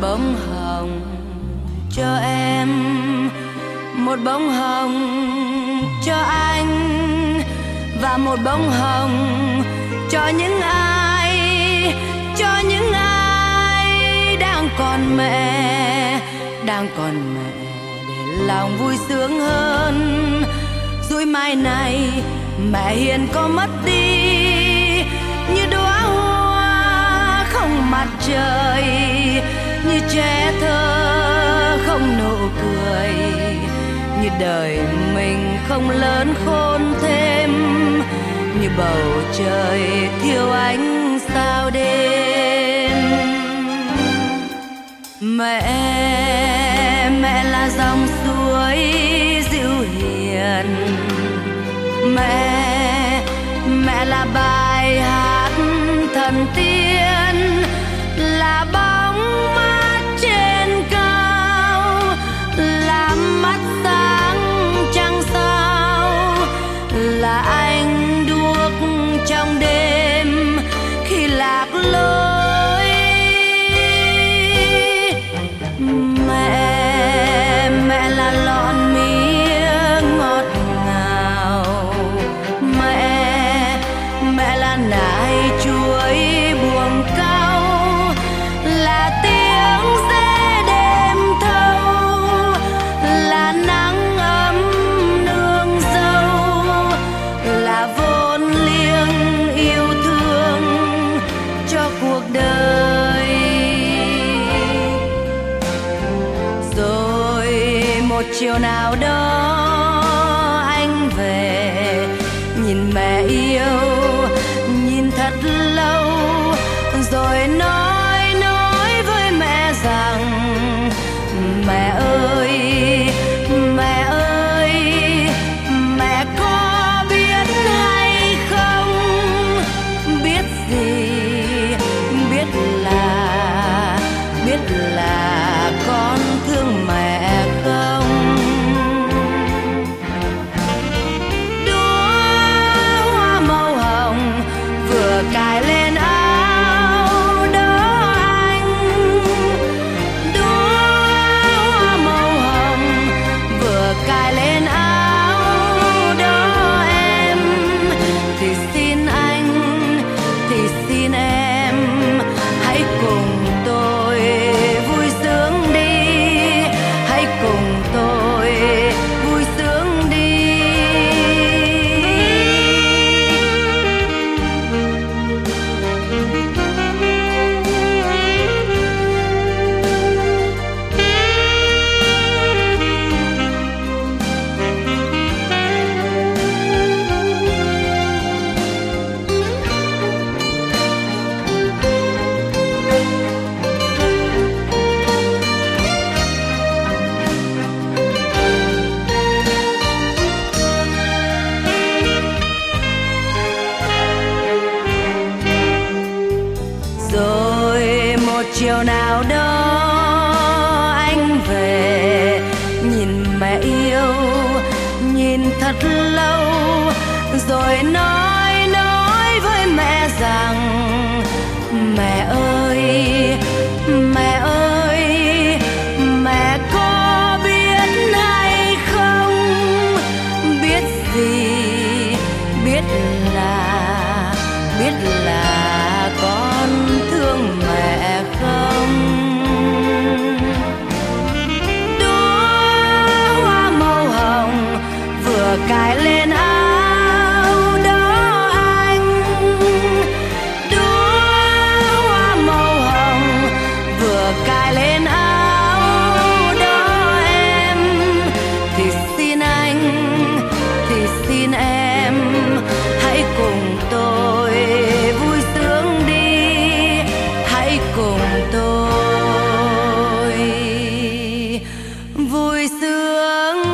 bông hồng cho em. Một bông hồng cho anh và một bông hồng cho những ai, cho những ai đang còn mẹ, đang còn mẹ để lòng vui sướng hơn. Rồi mai này mẹ hiền có mất đi, như đóa hoa không mặt trời như trẻ thơ, không nụ cười. Như đời mình không lớn khôn thêm, như bầu trời thiếu ánh sao đêm. Mẹ mẹ là dòng suối dịu hiền. Mẹ mẹ là bài hát thần tiên. Chiều nào đó anh về. Nhìn mẹ yêu nhìn thật lâu rồi nói chiều nào đó anh về, nhìn mẹ yêu, nhìn thật lâu, rồi nói nói với mẹ rằng, mẹ ơi mẹ ơi, mẹ có biết hay không? Biết gì, biết là biết là đường